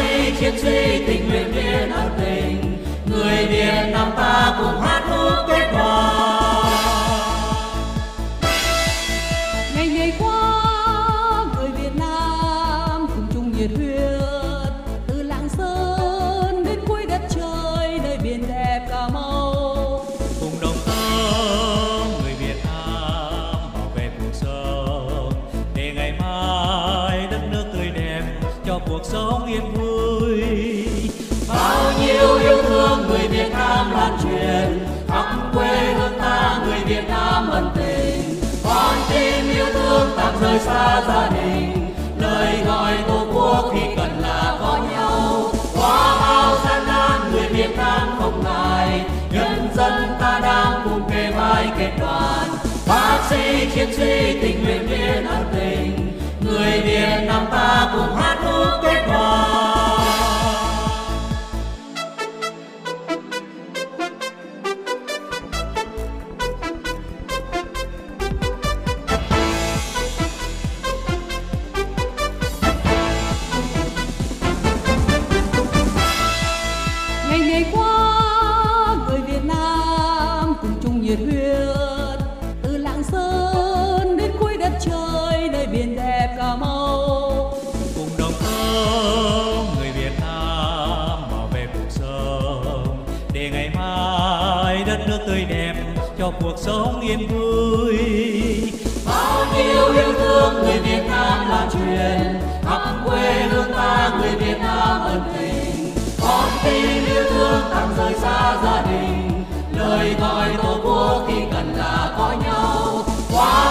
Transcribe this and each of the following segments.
xây chiến sĩ tình nguyện Việt Nam tình người Việt Nam ta cùng hát hú kết đoàn rời xa gia đình lời gọi tổ quốc khi cần là có nhau. Qua bao gian nan người Việt Nam không ngại, nhân dân ta đang cùng kề vai kết đoàn. Bác sĩ, chiến sĩ, tình nguyện viên ân tình, người Việt Nam ta cùng hát khúc kết đoàn cuộc sống yên vui. Bao nhiêu yêu thương người Việt Nam lan truyền, khắp quê hương ta người Việt Nam ân tình. Con tim yêu thương tặng rời xa gia đình, lời gọi tổ quốc khi cần là có nhau. Qua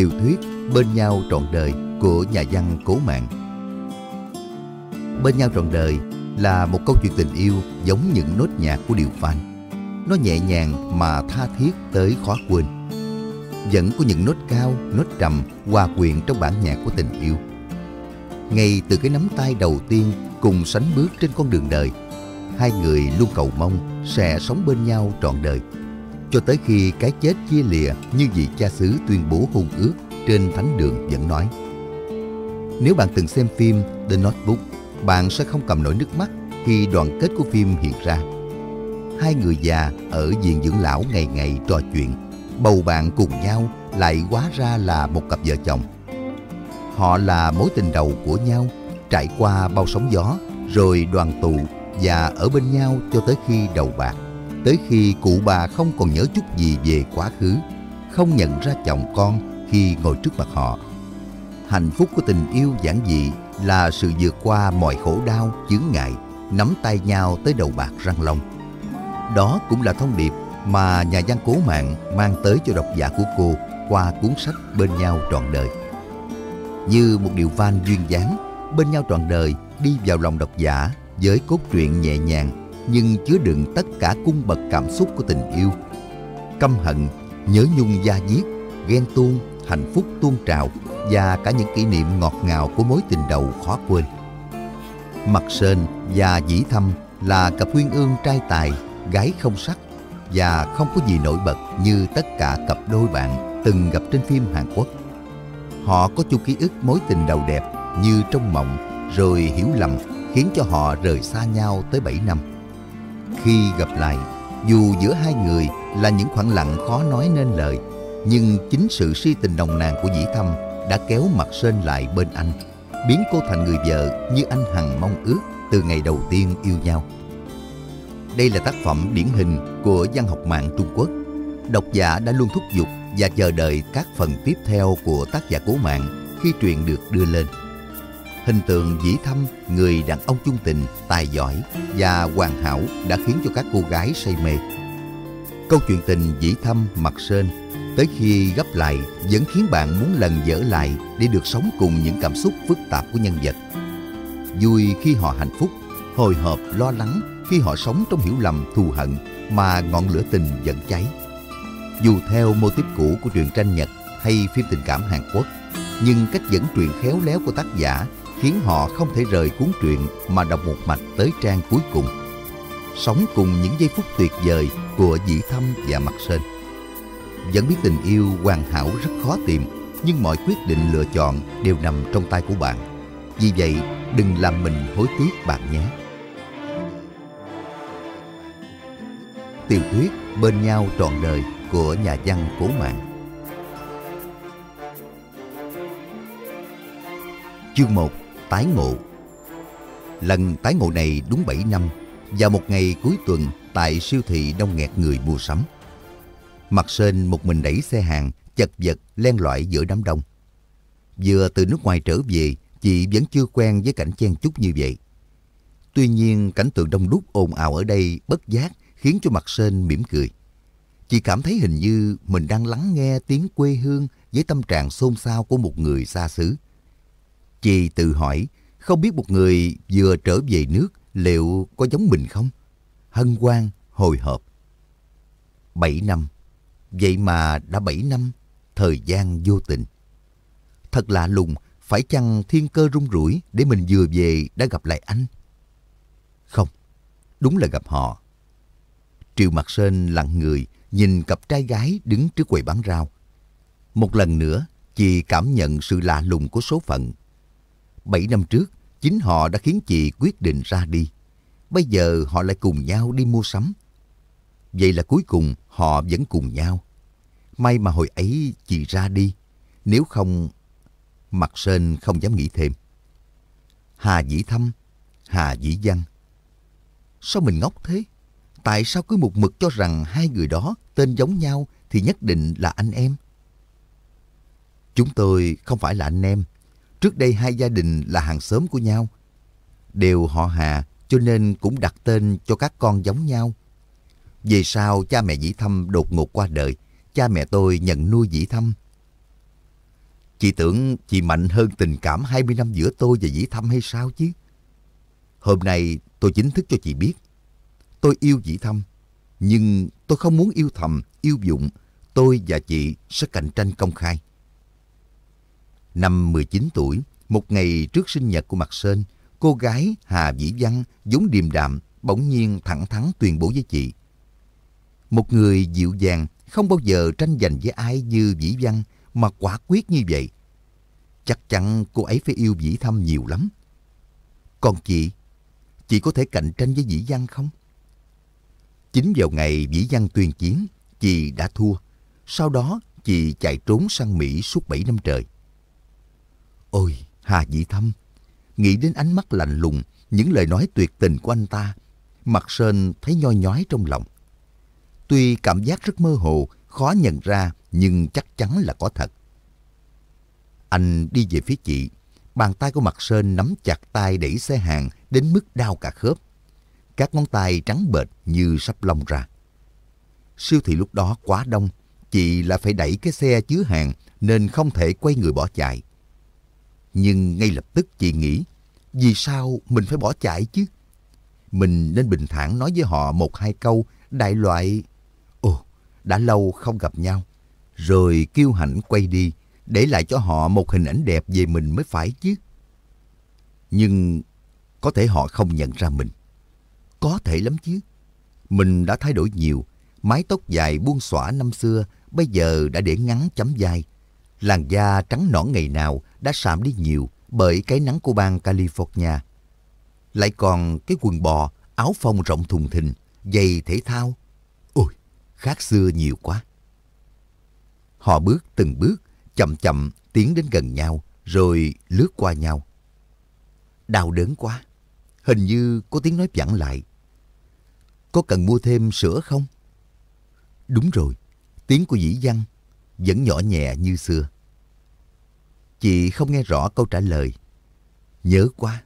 Tiểu thuyết Bên nhau trọn đời của nhà văn Cố Mạng. Bên nhau trọn đời là một câu chuyện tình yêu giống những nốt nhạc của điệu phan. Nó nhẹ nhàng mà tha thiết tới khó quên. Vẫn có những nốt cao, nốt trầm hòa quyện trong bản nhạc của tình yêu. Ngay từ cái nắm tay đầu tiên cùng sánh bước trên con đường đời, hai người luôn cầu mong sẽ sống bên nhau trọn đời cho tới khi cái chết chia lìa như vị cha xứ tuyên bố hôn ước trên thánh đường vẫn nói. Nếu bạn từng xem phim The Notebook, bạn sẽ không cầm nổi nước mắt khi đoạn kết của phim hiện ra. Hai người già ở viện dưỡng lão ngày ngày trò chuyện, bầu bạn cùng nhau lại hóa ra là một cặp vợ chồng. Họ là mối tình đầu của nhau, trải qua bao sóng gió, rồi đoàn tụ và ở bên nhau cho tới khi đầu bạc tới khi cụ bà không còn nhớ chút gì về quá khứ, không nhận ra chồng con khi ngồi trước mặt họ. Hạnh phúc của tình yêu giản dị là sự vượt qua mọi khổ đau, chướng ngại, nắm tay nhau tới đầu bạc răng long. Đó cũng là thông điệp mà nhà văn cố mạng mang tới cho độc giả của cô qua cuốn sách Bên nhau trọn đời. Như một điều van duyên dáng, Bên nhau trọn đời đi vào lòng độc giả với cốt truyện nhẹ nhàng nhưng chứa đựng tất cả cung bậc cảm xúc của tình yêu. Căm hận, nhớ nhung da diết, ghen tuông, hạnh phúc tuôn trào và cả những kỷ niệm ngọt ngào của mối tình đầu khó quên. Mặt Sơn và Dĩ Thâm là cặp uyên ương trai tài, gái không sắc và không có gì nổi bật như tất cả cặp đôi bạn từng gặp trên phim Hàn Quốc. Họ có chung ký ức mối tình đầu đẹp như trong mộng rồi hiểu lầm khiến cho họ rời xa nhau tới 7 năm. Khi gặp lại, dù giữa hai người là những khoảng lặng khó nói nên lời, nhưng chính sự si tình nồng nàn của Dĩ Thâm đã kéo mặt Sơn lại bên anh, biến cô thành người vợ như anh hằng mong ước từ ngày đầu tiên yêu nhau. Đây là tác phẩm điển hình của văn học mạng Trung Quốc. Độc giả đã luôn thúc giục và chờ đợi các phần tiếp theo của tác giả cố mạng khi truyện được đưa lên. Hình tượng dĩ thâm, người đàn ông chung tình, tài giỏi và hoàn hảo đã khiến cho các cô gái say mê. Câu chuyện tình dĩ thâm mặt sơn tới khi gấp lại vẫn khiến bạn muốn lần dở lại để được sống cùng những cảm xúc phức tạp của nhân vật. Vui khi họ hạnh phúc, hồi hộp lo lắng khi họ sống trong hiểu lầm thù hận mà ngọn lửa tình vẫn cháy. Dù theo mô típ cũ của truyện tranh Nhật hay phim tình cảm Hàn Quốc, nhưng cách dẫn truyện khéo léo của tác giả khiến họ không thể rời cuốn truyện mà đọc một mạch tới trang cuối cùng. Sống cùng những giây phút tuyệt vời của Dĩ Thâm và Mặt Sơn. Vẫn biết tình yêu hoàn hảo rất khó tìm, nhưng mọi quyết định lựa chọn đều nằm trong tay của bạn. Vì vậy, đừng làm mình hối tiếc bạn nhé. Tiểu thuyết Bên nhau trọn đời của nhà văn Cố Mạng Chương 1 Tái ngộ Lần tái ngộ này đúng 7 năm, Vào một ngày cuối tuần tại siêu thị đông nghẹt người mua sắm Mặt sên một mình đẩy xe hàng, chật vật len lỏi giữa đám đông Vừa từ nước ngoài trở về, Chị vẫn chưa quen với cảnh chen chúc như vậy Tuy nhiên, cảnh tượng đông đúc ồn ào ở đây bất giác khiến cho mặt sên mỉm cười. Chị cảm thấy hình như mình đang lắng nghe tiếng quê hương với tâm trạng xôn xao của một người xa xứ. Chị tự hỏi, không biết một người vừa trở về nước liệu có giống mình không? Hân hoan, hồi hộp. Bảy năm. Vậy mà đã bảy năm, thời gian vô tình. Thật lạ lùng, phải chăng thiên cơ rung rủi để mình vừa về đã gặp lại anh? Không, đúng là gặp họ. Triệu Mặt Sơn lặng người, nhìn cặp trai gái đứng trước quầy bán rau. Một lần nữa, chị cảm nhận sự lạ lùng của số phận. Bảy năm trước, chính họ đã khiến chị quyết định ra đi. Bây giờ họ lại cùng nhau đi mua sắm. Vậy là cuối cùng họ vẫn cùng nhau. May mà hồi ấy chị ra đi. Nếu không... Mặt Sơn không dám nghĩ thêm. Hà Dĩ Thâm, Hà Dĩ Văn. Sao mình ngốc thế? Tại sao cứ một mực cho rằng hai người đó tên giống nhau thì nhất định là anh em? Chúng tôi không phải là anh em. Trước đây hai gia đình là hàng xóm của nhau. Đều họ Hà cho nên cũng đặt tên cho các con giống nhau. Về sau cha mẹ Dĩ Thâm đột ngột qua đời, cha mẹ tôi nhận nuôi Dĩ Thâm. Chị tưởng chị mạnh hơn tình cảm 20 năm giữa tôi và Dĩ Thâm hay sao chứ? Hôm nay tôi chính thức cho chị biết Tôi yêu dĩ thâm, nhưng tôi không muốn yêu thầm, yêu dụng. Tôi và chị sẽ cạnh tranh công khai. Năm 19 tuổi, một ngày trước sinh nhật của Mạc Sơn, cô gái Hà Vĩ Văn vốn điềm đạm, bỗng nhiên thẳng thắn tuyên bố với chị. Một người dịu dàng, không bao giờ tranh giành với ai như Vĩ Văn mà quả quyết như vậy. Chắc chắn cô ấy phải yêu Vĩ Thâm nhiều lắm. Còn chị, chị có thể cạnh tranh với Vĩ Văn không? Chính vào ngày Vĩ Văn tuyên chiến, chị đã thua. Sau đó, chị chạy trốn sang Mỹ suốt 7 năm trời. Ôi, Hà Dĩ Thâm! Nghĩ đến ánh mắt lạnh lùng, những lời nói tuyệt tình của anh ta, mặt Sơn thấy nhoi nhói trong lòng. Tuy cảm giác rất mơ hồ, khó nhận ra, nhưng chắc chắn là có thật. Anh đi về phía chị, bàn tay của mặt Sơn nắm chặt tay đẩy xe hàng đến mức đau cả khớp các ngón tay trắng bệch như sắp lông ra. Siêu thị lúc đó quá đông, chị lại phải đẩy cái xe chứa hàng nên không thể quay người bỏ chạy. Nhưng ngay lập tức chị nghĩ, vì sao mình phải bỏ chạy chứ? Mình nên bình thản nói với họ một hai câu đại loại Ồ, đã lâu không gặp nhau. Rồi kêu hãnh quay đi, để lại cho họ một hình ảnh đẹp về mình mới phải chứ. Nhưng có thể họ không nhận ra mình. Có thể lắm chứ. Mình đã thay đổi nhiều, mái tóc dài buông xõa năm xưa bây giờ đã để ngắn chấm dài Làn da trắng nõn ngày nào đã sạm đi nhiều bởi cái nắng của bang California. Lại còn cái quần bò, áo phông rộng thùng thình, giày thể thao. Ôi, khác xưa nhiều quá. Họ bước từng bước, chậm chậm tiến đến gần nhau, rồi lướt qua nhau. Đau đớn quá. Hình như có tiếng nói vẳng lại. Có cần mua thêm sữa không? Đúng rồi, tiếng của dĩ văn vẫn nhỏ nhẹ như xưa. Chị không nghe rõ câu trả lời. Nhớ quá,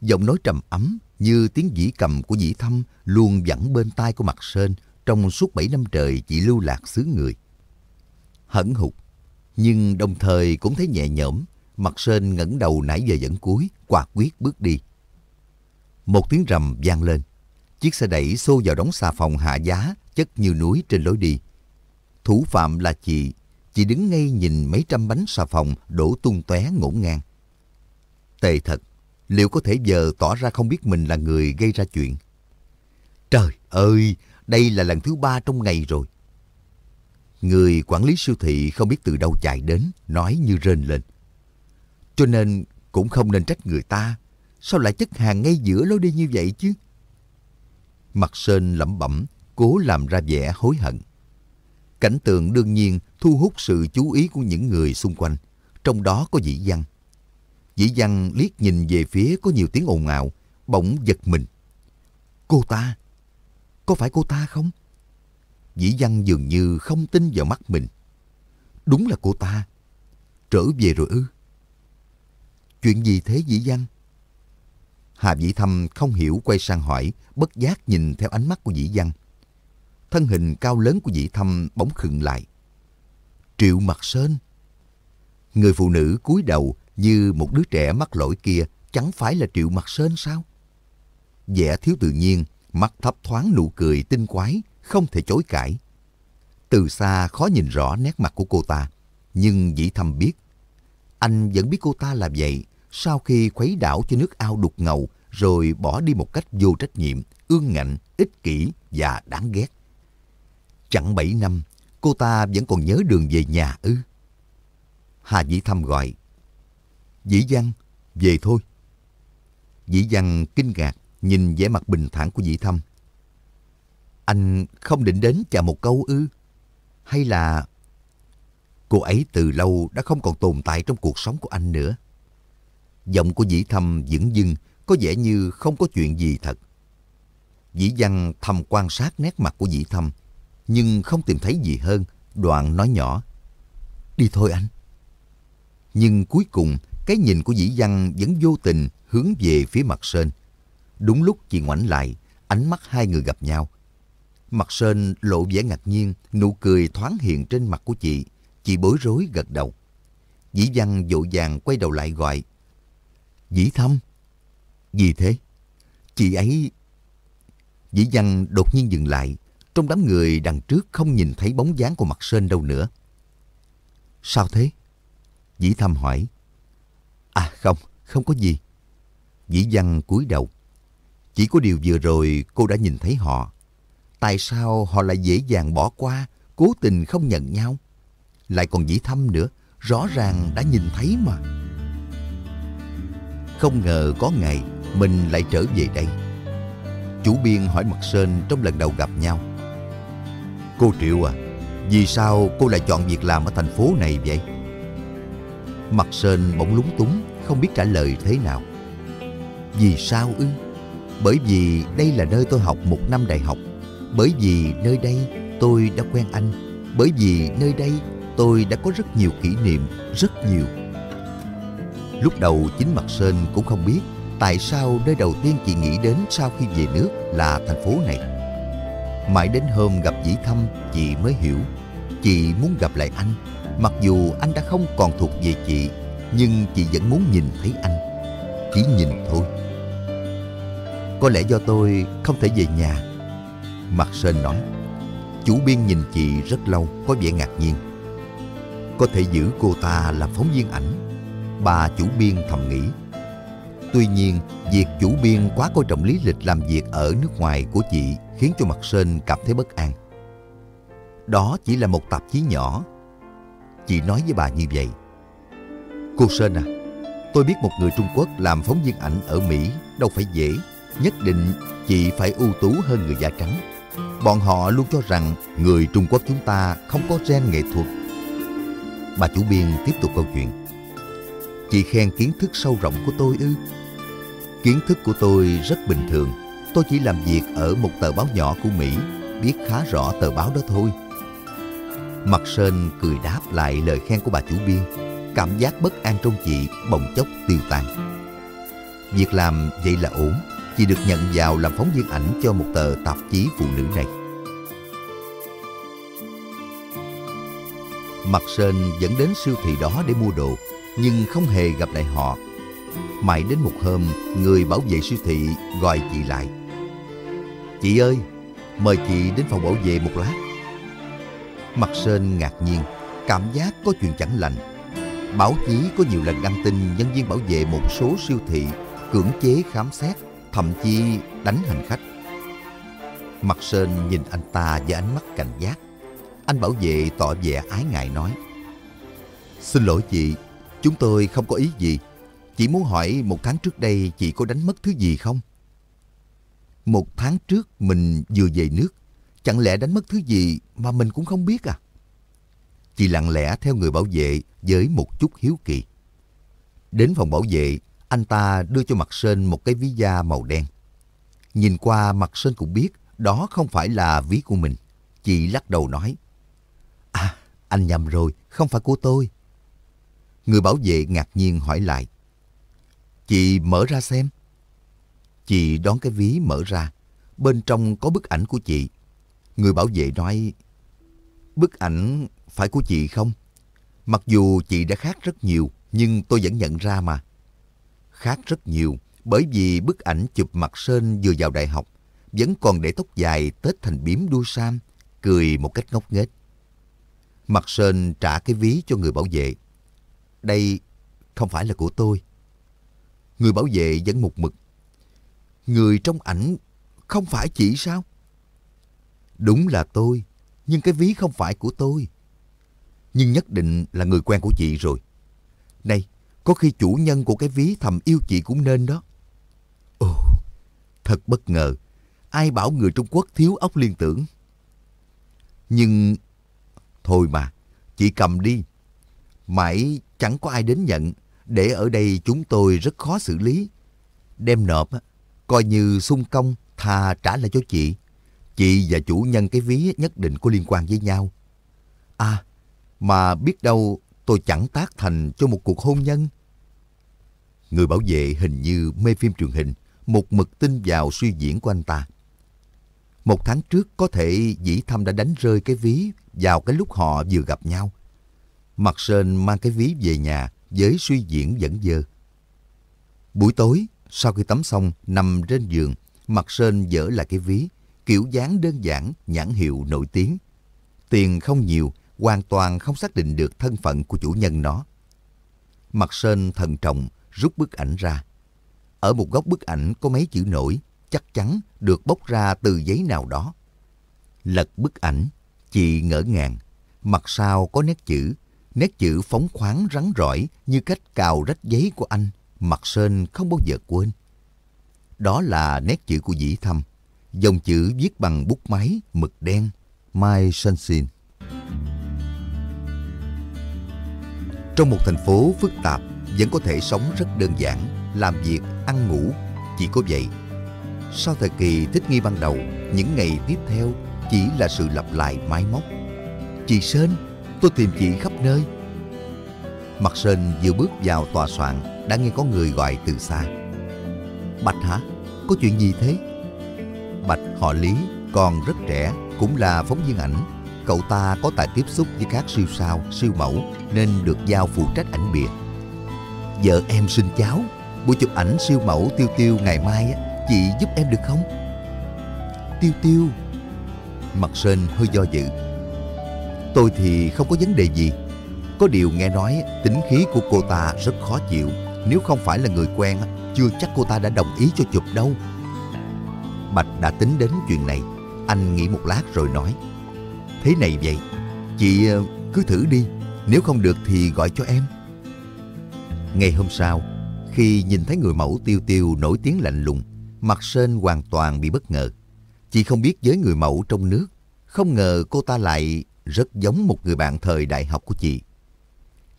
giọng nói trầm ấm như tiếng dĩ cầm của dĩ thâm luôn vẳng bên tai của mặt sên trong suốt bảy năm trời chị lưu lạc xứ người. Hẩn hụt, nhưng đồng thời cũng thấy nhẹ nhõm, mặt sên ngẩng đầu nãy giờ dẫn cuối, quả quyết bước đi. Một tiếng rầm vang lên, chiếc xe đẩy xô vào đống xà phòng hạ giá chất như núi trên lối đi. Thủ phạm là chị, chỉ đứng ngay nhìn mấy trăm bánh xà phòng đổ tung tóe ngổn ngang. Tệ thật, liệu có thể giờ tỏ ra không biết mình là người gây ra chuyện? Trời ơi, đây là lần thứ ba trong ngày rồi. Người quản lý siêu thị không biết từ đâu chạy đến, nói như rên lên. Cho nên cũng không nên trách người ta. Sao lại chất hàng ngay giữa lối đi như vậy chứ? Mặt Sơn lẩm bẩm, cố làm ra vẻ hối hận. Cảnh tượng đương nhiên thu hút sự chú ý của những người xung quanh, trong đó có dĩ văn. Dĩ văn liếc nhìn về phía có nhiều tiếng ồn ào, bỗng giật mình. Cô ta? Có phải cô ta không? Dĩ văn dường như không tin vào mắt mình. Đúng là cô ta. Trở về rồi ư? Chuyện gì thế dĩ văn? Hà Vĩ Thâm không hiểu quay sang hỏi, bất giác nhìn theo ánh mắt của Dĩ Văn. Thân hình cao lớn của Dĩ Thâm bỗng khựng lại. Triệu Mặt Sơn. Người phụ nữ cúi đầu như một đứa trẻ mắc lỗi kia chẳng phải là Triệu Mặt Sơn sao? Vẻ thiếu tự nhiên, mắt thấp thoáng nụ cười tinh quái, không thể chối cãi. Từ xa khó nhìn rõ nét mặt của cô ta, nhưng Dĩ Thâm biết. Anh vẫn biết cô ta là vậy, sau khi khuấy đảo cho nước ao đục ngầu rồi bỏ đi một cách vô trách nhiệm, ương ngạnh, ích kỷ và đáng ghét. Chẳng bảy năm, cô ta vẫn còn nhớ đường về nhà ư. Hà Dĩ Thâm gọi. Dĩ Văn, về thôi. Dĩ Văn kinh ngạc, nhìn vẻ mặt bình thản của Dĩ Thâm. Anh không định đến chào một câu ư? Hay là... Cô ấy từ lâu đã không còn tồn tại trong cuộc sống của anh nữa. Giọng của Dĩ Thâm dững dưng, có vẻ như không có chuyện gì thật. Dĩ Văn thầm quan sát nét mặt của Dĩ Thâm, nhưng không tìm thấy gì hơn, đoạn nói nhỏ. Đi thôi anh. Nhưng cuối cùng, cái nhìn của Dĩ Văn vẫn vô tình hướng về phía mặt Sơn. Đúng lúc chị ngoảnh lại, ánh mắt hai người gặp nhau. Mặt Sơn lộ vẻ ngạc nhiên, nụ cười thoáng hiện trên mặt của chị. Chị bối rối gật đầu. Dĩ Văn dội vàng quay đầu lại gọi. Dĩ Thâm. Gì thế? Chị ấy... Dĩ Văn đột nhiên dừng lại. Trong đám người đằng trước không nhìn thấy bóng dáng của mặt Sơn đâu nữa. Sao thế? Dĩ Thâm hỏi. À không, không có gì. Dĩ Văn cúi đầu. Chỉ có điều vừa rồi cô đã nhìn thấy họ. Tại sao họ lại dễ dàng bỏ qua, cố tình không nhận nhau? Lại còn Dĩ Thâm nữa, rõ ràng đã nhìn thấy mà. Không ngờ có ngày mình lại trở về đây. Chủ biên hỏi Mặt Sơn trong lần đầu gặp nhau. Cô Triệu à, vì sao cô lại chọn việc làm ở thành phố này vậy? Mặt Sơn bỗng lúng túng, không biết trả lời thế nào. Vì sao ư? Bởi vì đây là nơi tôi học một năm đại học. Bởi vì nơi đây tôi đã quen anh. Bởi vì nơi đây tôi đã có rất nhiều kỷ niệm, rất nhiều. Lúc đầu chính Mặt Sơn cũng không biết tại sao nơi đầu tiên chị nghĩ đến sau khi về nước là thành phố này. Mãi đến hôm gặp Dĩ Thâm, chị mới hiểu. Chị muốn gặp lại anh, mặc dù anh đã không còn thuộc về chị, nhưng chị vẫn muốn nhìn thấy anh. Chỉ nhìn thôi. Có lẽ do tôi không thể về nhà. Mặt Sơn nói. Chủ biên nhìn chị rất lâu, có vẻ ngạc nhiên. có thể giữ cô ta làm phóng viên ảnh. Bà chủ biên thầm nghĩ. Tuy nhiên, việc chủ biên quá coi trọng lý lịch làm việc ở nước ngoài của chị khiến cho mặt Sơn cảm thấy bất an. Đó chỉ là một tạp chí nhỏ. Chị nói với bà như vậy. Cô Sơn à, tôi biết một người Trung Quốc làm phóng viên ảnh ở Mỹ đâu phải dễ. Nhất định chị phải ưu tú hơn người da trắng. Bọn họ luôn cho rằng người Trung Quốc chúng ta không có gen nghệ thuật. Bà chủ biên tiếp tục câu chuyện. Chị khen kiến thức sâu rộng của tôi ư? Kiến thức của tôi rất bình thường. Tôi chỉ làm việc ở một tờ báo nhỏ của Mỹ, biết khá rõ tờ báo đó thôi. Mặt Sơn cười đáp lại lời khen của bà chủ biên. Cảm giác bất an trong chị bỗng chốc tiêu tan. Việc làm vậy là ổn. Chị được nhận vào làm phóng viên ảnh cho một tờ tạp chí phụ nữ này. Mặt Sơn dẫn đến siêu thị đó để mua đồ, nhưng không hề gặp lại họ. Mãi đến một hôm, người bảo vệ siêu thị gọi chị lại. Chị ơi, mời chị đến phòng bảo vệ một lát. Mặt Sơn ngạc nhiên, cảm giác có chuyện chẳng lành. Báo chí có nhiều lần đăng tin nhân viên bảo vệ một số siêu thị cưỡng chế khám xét, thậm chí đánh hành khách. Mặt Sơn nhìn anh ta với ánh mắt cảnh giác. Anh bảo vệ tỏ vẻ ái ngại nói. Xin lỗi chị, chúng tôi không có ý gì. Chỉ muốn hỏi một tháng trước đây chị có đánh mất thứ gì không? Một tháng trước mình vừa về nước, chẳng lẽ đánh mất thứ gì mà mình cũng không biết à? Chị lặng lẽ theo người bảo vệ với một chút hiếu kỳ. Đến phòng bảo vệ, anh ta đưa cho Mặt Sơn một cái ví da màu đen. Nhìn qua Mặt Sơn cũng biết đó không phải là ví của mình. Chị lắc đầu nói, À, anh nhầm rồi, không phải của tôi. Người bảo vệ ngạc nhiên hỏi lại, Chị mở ra xem. Chị đón cái ví mở ra, bên trong có bức ảnh của chị. Người bảo vệ nói, Bức ảnh phải của chị không? Mặc dù chị đã khác rất nhiều, nhưng tôi vẫn nhận ra mà. Khác rất nhiều, bởi vì bức ảnh chụp mặt Sơn vừa vào đại học, vẫn còn để tóc dài tết thành biếm đuôi sam, cười một cách ngốc nghếch. Mặt Sơn trả cái ví cho người bảo vệ. Đây không phải là của tôi. Người bảo vệ vẫn một mực. Người trong ảnh không phải chị sao? Đúng là tôi, nhưng cái ví không phải của tôi. Nhưng nhất định là người quen của chị rồi. Này, có khi chủ nhân của cái ví thầm yêu chị cũng nên đó. Ồ, thật bất ngờ. Ai bảo người Trung Quốc thiếu óc liên tưởng. Nhưng... Thôi mà, chị cầm đi. Mãi chẳng có ai đến nhận. Để ở đây chúng tôi rất khó xử lý. Đem nộp, coi như sung công, thà trả lại cho chị. Chị và chủ nhân cái ví nhất định có liên quan với nhau. À, mà biết đâu tôi chẳng tác thành cho một cuộc hôn nhân. Người bảo vệ hình như mê phim truyền hình, một mực tin vào suy diễn của anh ta. Một tháng trước có thể dĩ thâm đã đánh rơi cái ví vào cái lúc họ vừa gặp nhau. Mặt Sơn mang cái ví về nhà với suy diễn vẫn dơ. Buổi tối, sau khi tắm xong, nằm trên giường, Mặt Sơn dở lại cái ví, kiểu dáng đơn giản, nhãn hiệu nổi tiếng. Tiền không nhiều, hoàn toàn không xác định được thân phận của chủ nhân nó. Mặt Sơn thần trọng rút bức ảnh ra. Ở một góc bức ảnh có mấy chữ nổi, chắc chắn được bóc ra từ giấy nào đó. Lật bức ảnh, chị ngỡ ngàng. Mặt sau có nét chữ, nét chữ phóng khoáng rắn rỏi như cách cào rách giấy của anh, Mặt Sơn không bao giờ quên. Đó là nét chữ của Dĩ Thâm, dòng chữ viết bằng bút máy, mực đen, Mai Sunsin. Trong một thành phố phức tạp, vẫn có thể sống rất đơn giản, làm việc, ăn ngủ, chỉ có vậy. Sau thời kỳ thích nghi ban đầu, những ngày tiếp theo chỉ là sự lặp lại máy móc. Chị Sơn, tôi tìm chị khắp nơi. Mặt Sơn vừa bước vào tòa soạn, đã nghe có người gọi từ xa. Bạch hả? Có chuyện gì thế? Bạch họ Lý, còn rất trẻ, cũng là phóng viên ảnh. Cậu ta có tài tiếp xúc với các siêu sao, siêu mẫu nên được giao phụ trách ảnh bìa. Vợ em sinh cháu, buổi chụp ảnh siêu mẫu Tiêu Tiêu ngày mai chị giúp em được không? Tiêu Tiêu Mặt Sơn hơi do dự Tôi thì không có vấn đề gì Có điều nghe nói tính khí của cô ta rất khó chịu. Nếu không phải là người quen, chưa chắc cô ta đã đồng ý cho chụp đâu. Bạch đã tính đến chuyện này. Anh nghĩ một lát rồi nói. Thế này vậy, chị ờ, cứ thử đi. Nếu không được thì gọi cho em. Ngày hôm sau, khi nhìn thấy người mẫu tiêu tiêu nổi tiếng lạnh lùng, mặt sên hoàn toàn bị bất ngờ. Chị không biết với người mẫu trong nước, không ngờ cô ta lại rất giống một người bạn thời đại học của chị.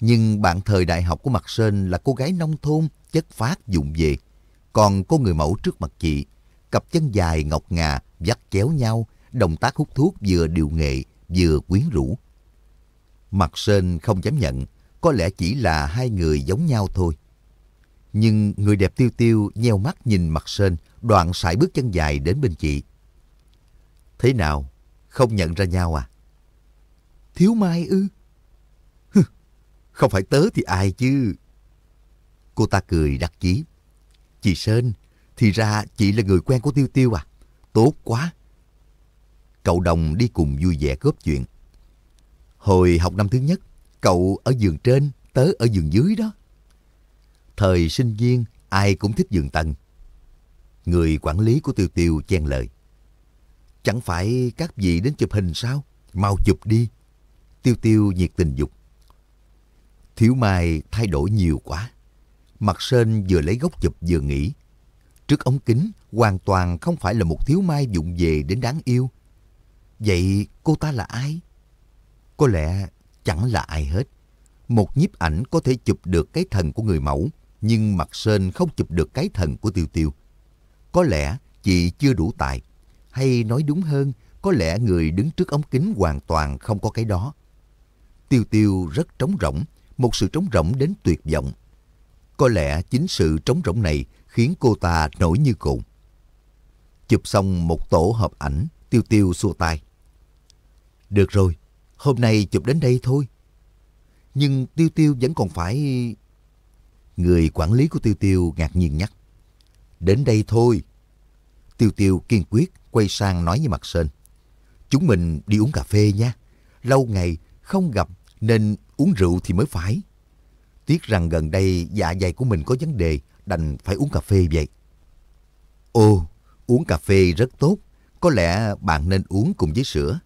Nhưng bạn thời đại học của Mặt sơn là cô gái nông thôn, chất phát dụng về. Còn cô người mẫu trước mặt chị, cặp chân dài ngọc ngà, dắt chéo nhau, động tác hút thuốc vừa điều nghệ, vừa quyến rũ. Mặt sơn không dám nhận, có lẽ chỉ là hai người giống nhau thôi. Nhưng người đẹp tiêu tiêu nheo mắt nhìn mặt sơn đoạn sải bước chân dài đến bên chị. Thế nào? Không nhận ra nhau à? Thiếu Mai ư? Không phải tớ thì ai chứ? Cô ta cười đắc chí. Chị Sơn, thì ra chị là người quen của Tiêu Tiêu à? Tốt quá. Cậu đồng đi cùng vui vẻ góp chuyện. Hồi học năm thứ nhất, cậu ở giường trên, tớ ở giường dưới đó. Thời sinh viên, ai cũng thích giường tầng. Người quản lý của Tiêu Tiêu chen lời. Chẳng phải các vị đến chụp hình sao? Mau chụp đi. Tiêu Tiêu nhiệt tình dục. Thiếu Mai thay đổi nhiều quá. Mặt Sên vừa lấy gốc chụp vừa nghĩ. Trước ống kính, hoàn toàn không phải là một Thiếu Mai dụng về đến đáng yêu. Vậy cô ta là ai? Có lẽ chẳng là ai hết. Một nhiếp ảnh có thể chụp được cái thần của người mẫu, nhưng mặt sên không chụp được cái thần của Tiêu Tiêu. Có lẽ chị chưa đủ tài, hay nói đúng hơn, có lẽ người đứng trước ống kính hoàn toàn không có cái đó. Tiêu Tiêu rất trống rỗng, một sự trống rỗng đến tuyệt vọng. Có lẽ chính sự trống rỗng này khiến cô ta nổi như cồn. Chụp xong một tổ hợp ảnh, Tiêu Tiêu xua tay. Được rồi, hôm nay chụp đến đây thôi. Nhưng Tiêu Tiêu vẫn còn phải... Người quản lý của Tiêu Tiêu ngạc nhiên nhắc. Đến đây thôi. Tiêu Tiêu kiên quyết quay sang nói với Mặt Sên. Chúng mình đi uống cà phê nha. Lâu ngày không gặp nên uống rượu thì mới phải. Tiếc rằng gần đây dạ dày của mình có vấn đề, đành phải uống cà phê vậy. Ồ, uống cà phê rất tốt. Có lẽ bạn nên uống cùng với sữa.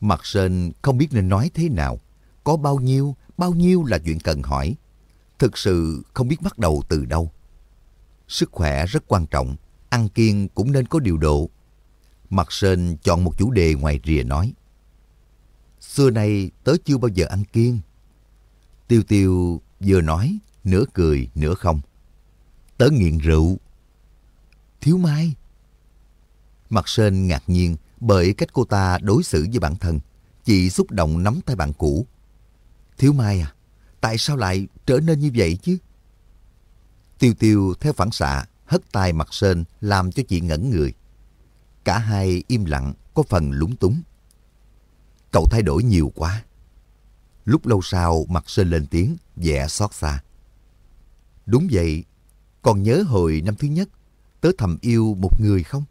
Mặt Sơn không biết nên nói thế nào. Có bao nhiêu, bao nhiêu là chuyện cần hỏi. Thực sự không biết bắt đầu từ đâu. Sức khỏe rất quan trọng, ăn kiêng cũng nên có điều độ. Mặt Sơn chọn một chủ đề ngoài rìa nói. Xưa nay tớ chưa bao giờ ăn kiêng. Tiêu tiêu vừa nói, nửa cười, nửa không. Tớ nghiện rượu. Thiếu Mai. Mặt sên ngạc nhiên bởi cách cô ta đối xử với bản thân. Chị xúc động nắm tay bạn cũ. Thiếu Mai à, tại sao lại trở nên như vậy chứ? Tiêu tiêu theo phản xạ, hất tay mặt sên làm cho chị ngẩn người. Cả hai im lặng, có phần lúng túng. Cậu thay đổi nhiều quá. Lúc lâu sau, mặt Sơn lên tiếng, vẻ xót xa. Đúng vậy, còn nhớ hồi năm thứ nhất, tớ thầm yêu một người không?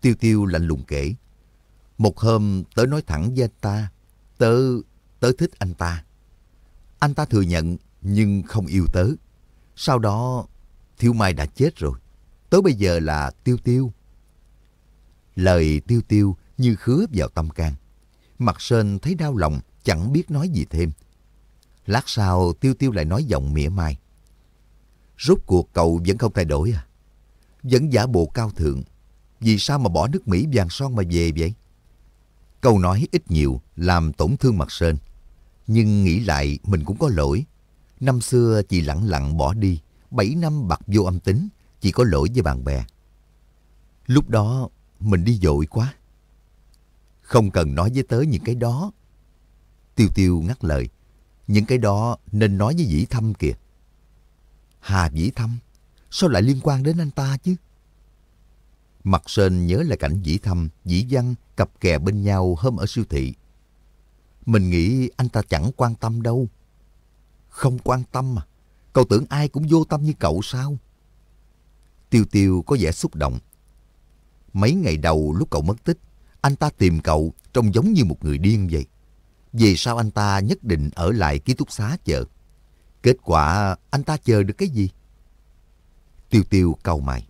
Tiêu tiêu lạnh lùng kể. Một hôm tớ nói thẳng với anh ta, tớ, tớ thích anh ta. Anh ta thừa nhận nhưng không yêu tớ. Sau đó Thiếu Mai đã chết rồi. Tớ bây giờ là Tiêu Tiêu. Lời Tiêu Tiêu như khứa vào tâm can. Mặt Sơn thấy đau lòng, chẳng biết nói gì thêm. Lát sau Tiêu Tiêu lại nói giọng mỉa mai. Rốt cuộc cậu vẫn không thay đổi à? Vẫn giả bộ cao thượng. Vì sao mà bỏ nước Mỹ vàng son mà về vậy? Câu nói ít nhiều làm tổn thương mặt Sơn. Nhưng nghĩ lại mình cũng có lỗi. Năm xưa chị lặng lặng bỏ đi. Bảy năm bạc vô âm tính. Chỉ có lỗi với bạn bè. Lúc đó mình đi dội quá. Không cần nói với tớ những cái đó. Tiêu tiêu ngắt lời. Những cái đó nên nói với Dĩ Thâm kìa. Hà Dĩ Thâm? Sao lại liên quan đến anh ta chứ? Mặt Sơn nhớ lại cảnh Dĩ Thâm, Dĩ Văn cặp kè bên nhau hôm ở siêu thị. Mình nghĩ anh ta chẳng quan tâm đâu. Không quan tâm mà. Cậu tưởng ai cũng vô tâm như cậu sao? Tiêu Tiêu có vẻ xúc động. Mấy ngày đầu lúc cậu mất tích, anh ta tìm cậu trông giống như một người điên vậy. Vì sao anh ta nhất định ở lại ký túc xá chờ? Kết quả anh ta chờ được cái gì? Tiêu tiêu cầu mày.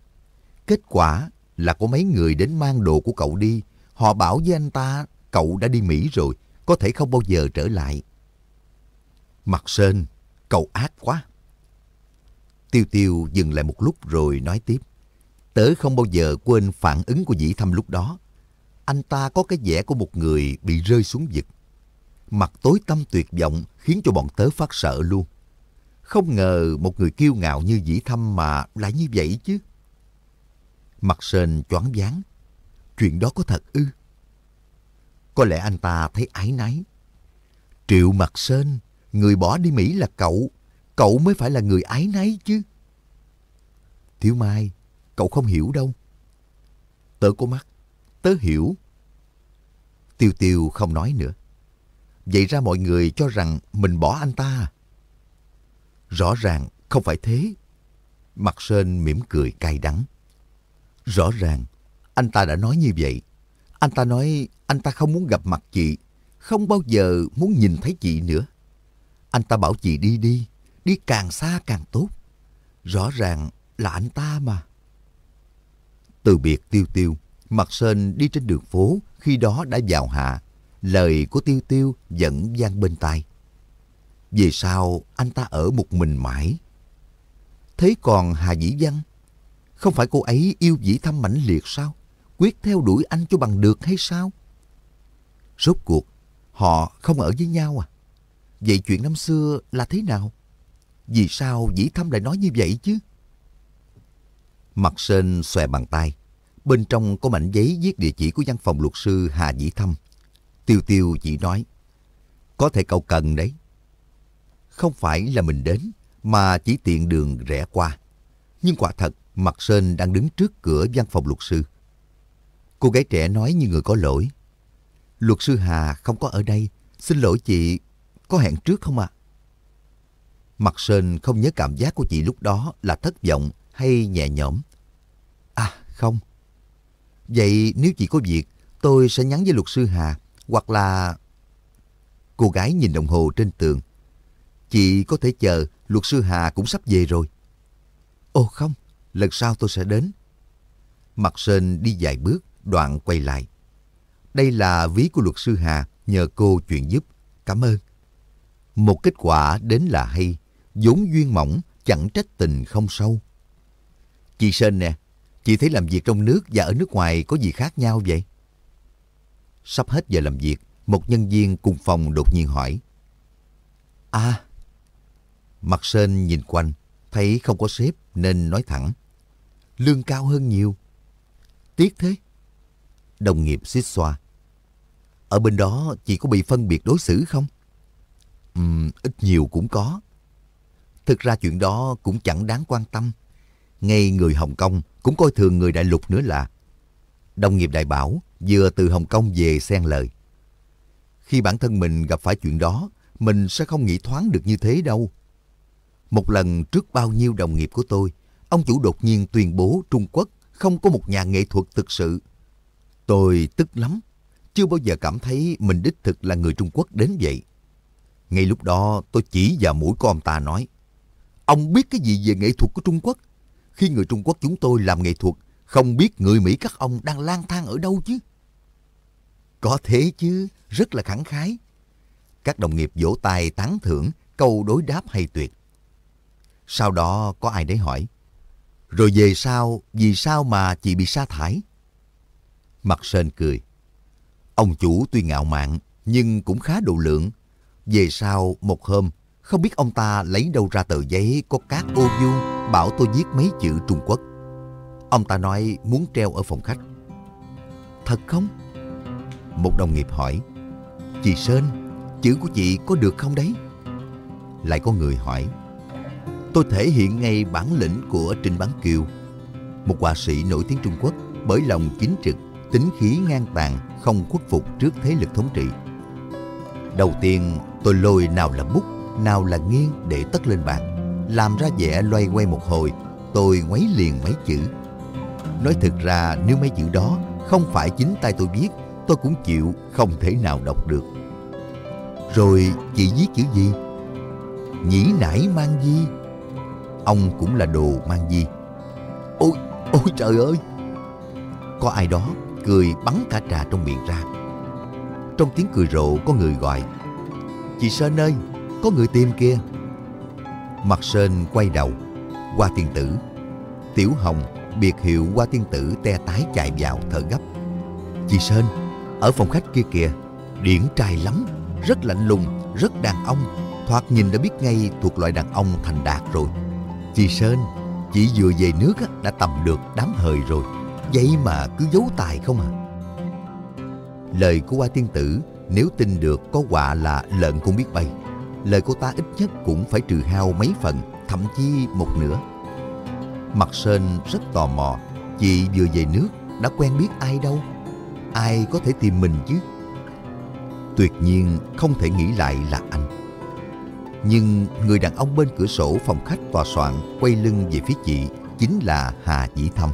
Kết quả là có mấy người đến mang đồ của cậu đi. Họ bảo với anh ta cậu đã đi Mỹ rồi, có thể không bao giờ trở lại. Mặt sên, cậu ác quá. Tiêu tiêu dừng lại một lúc rồi nói tiếp. Tớ không bao giờ quên phản ứng của dĩ thâm lúc đó. Anh ta có cái vẻ của một người bị rơi xuống vực. Mặt tối tâm tuyệt vọng khiến cho bọn tớ phát sợ luôn. Không ngờ một người kiêu ngạo như dĩ thâm mà lại như vậy chứ. Mặt sên choáng váng. Chuyện đó có thật ư? Có lẽ anh ta thấy ái náy. Triệu mặt sên, người bỏ đi Mỹ là cậu. Cậu mới phải là người ái náy chứ. Thiếu Mai, cậu không hiểu đâu. Tớ có mắt, tớ hiểu. Tiêu tiêu không nói nữa. Vậy ra mọi người cho rằng mình bỏ anh ta? Rõ ràng không phải thế. Mặt Sơn mỉm cười cay đắng. Rõ ràng, anh ta đã nói như vậy. Anh ta nói anh ta không muốn gặp mặt chị, không bao giờ muốn nhìn thấy chị nữa. Anh ta bảo chị đi đi, đi càng xa càng tốt. Rõ ràng là anh ta mà. Từ biệt tiêu tiêu, Mặt Sơn đi trên đường phố khi đó đã vào hạ. Lời của tiêu tiêu vẫn vang bên tai. Vì sao anh ta ở một mình mãi? Thế còn Hà Dĩ Văn? Không phải cô ấy yêu dĩ thâm mãnh liệt sao? Quyết theo đuổi anh cho bằng được hay sao? Rốt cuộc, họ không ở với nhau à? Vậy chuyện năm xưa là thế nào? Vì sao dĩ thâm lại nói như vậy chứ? Mặt sên xòe bàn tay. Bên trong có mảnh giấy viết địa chỉ của văn phòng luật sư Hà Dĩ Thâm. Tiêu tiêu chỉ nói, có thể cậu cần đấy. Không phải là mình đến, mà chỉ tiện đường rẽ qua. Nhưng quả thật, Mặt Sơn đang đứng trước cửa văn phòng luật sư. Cô gái trẻ nói như người có lỗi. Luật sư Hà không có ở đây. Xin lỗi chị, có hẹn trước không ạ? À? Mặt Sơn không nhớ cảm giác của chị lúc đó là thất vọng hay nhẹ nhõm. À, không. Vậy nếu chị có việc, tôi sẽ nhắn với luật sư Hà, hoặc là... Cô gái nhìn đồng hồ trên tường. Chị có thể chờ, luật sư Hà cũng sắp về rồi. Ồ không, lần sau tôi sẽ đến. Mặt Sơn đi vài bước, đoạn quay lại. Đây là ví của luật sư Hà, nhờ cô chuyện giúp. Cảm ơn. Một kết quả đến là hay, vốn duyên mỏng, chẳng trách tình không sâu. Chị Sơn nè, chị thấy làm việc trong nước và ở nước ngoài có gì khác nhau vậy? Sắp hết giờ làm việc, một nhân viên cùng phòng đột nhiên hỏi. À, Mặt Sơn nhìn quanh, thấy không có sếp nên nói thẳng. Lương cao hơn nhiều. Tiếc thế. Đồng nghiệp xích xoa. Ở bên đó chị có bị phân biệt đối xử không? Uhm, ít nhiều cũng có. Thực ra chuyện đó cũng chẳng đáng quan tâm. Ngay người Hồng Kông cũng coi thường người đại lục nữa là. Đồng nghiệp đại bảo vừa từ Hồng Kông về xen lời. Khi bản thân mình gặp phải chuyện đó, mình sẽ không nghĩ thoáng được như thế đâu. Một lần trước bao nhiêu đồng nghiệp của tôi, ông chủ đột nhiên tuyên bố Trung Quốc không có một nhà nghệ thuật thực sự. Tôi tức lắm, chưa bao giờ cảm thấy mình đích thực là người Trung Quốc đến vậy. Ngay lúc đó tôi chỉ vào mũi của ông ta nói, ông biết cái gì về nghệ thuật của Trung Quốc? Khi người Trung Quốc chúng tôi làm nghệ thuật, không biết người Mỹ các ông đang lang thang ở đâu chứ? Có thế chứ, rất là khẳng khái. Các đồng nghiệp vỗ tay tán thưởng, câu đối đáp hay tuyệt. Sau đó có ai đấy hỏi. Rồi về sau, vì sao mà chị bị sa thải? Mặt sên cười. Ông chủ tuy ngạo mạn, nhưng cũng khá độ lượng. Về sau, một hôm, không biết ông ta lấy đâu ra tờ giấy có các ô vuông bảo tôi viết mấy chữ Trung Quốc. Ông ta nói muốn treo ở phòng khách. Thật không? Một đồng nghiệp hỏi. Chị Sơn, chữ của chị có được không đấy? Lại có người hỏi tôi thể hiện ngay bản lĩnh của Trịnh Bán Kiều, một họa sĩ nổi tiếng Trung Quốc bởi lòng chính trực, tính khí ngang tàn, không khuất phục trước thế lực thống trị. Đầu tiên, tôi lôi nào là bút, nào là nghiêng để tất lên bàn, làm ra vẻ loay quay một hồi, tôi ngoáy liền mấy chữ. Nói thực ra nếu mấy chữ đó không phải chính tay tôi viết, tôi cũng chịu không thể nào đọc được. Rồi chị viết chữ gì? Nhĩ nải mang di. Ông cũng là đồ mang di. Ôi, ôi trời ơi! Có ai đó cười bắn cả trà trong miệng ra. Trong tiếng cười rộ có người gọi. Chị Sơn ơi, có người tìm kia. Mặt Sơn quay đầu. Hoa tiên tử. Tiểu Hồng, biệt hiệu Hoa tiên tử te tái chạy vào thở gấp. Chị Sơn, ở phòng khách kia kìa, điển trai lắm, rất lạnh lùng, rất đàn ông, thoạt nhìn đã biết ngay thuộc loại đàn ông thành đạt rồi. Chị Sơn, chị vừa về nước đã tầm được đám hời rồi, vậy mà cứ giấu tài không à. Lời của Hoa Tiên Tử nếu tin được có quả là lợn cũng biết bay. Lời cô ta ít nhất cũng phải trừ hao mấy phần, thậm chí một nửa. Mặt Sơn rất tò mò, chị vừa về nước đã quen biết ai đâu. Ai có thể tìm mình chứ? Tuyệt nhiên không thể nghĩ lại là anh. Nhưng người đàn ông bên cửa sổ phòng khách tòa soạn quay lưng về phía chị chính là Hà Dĩ Thâm.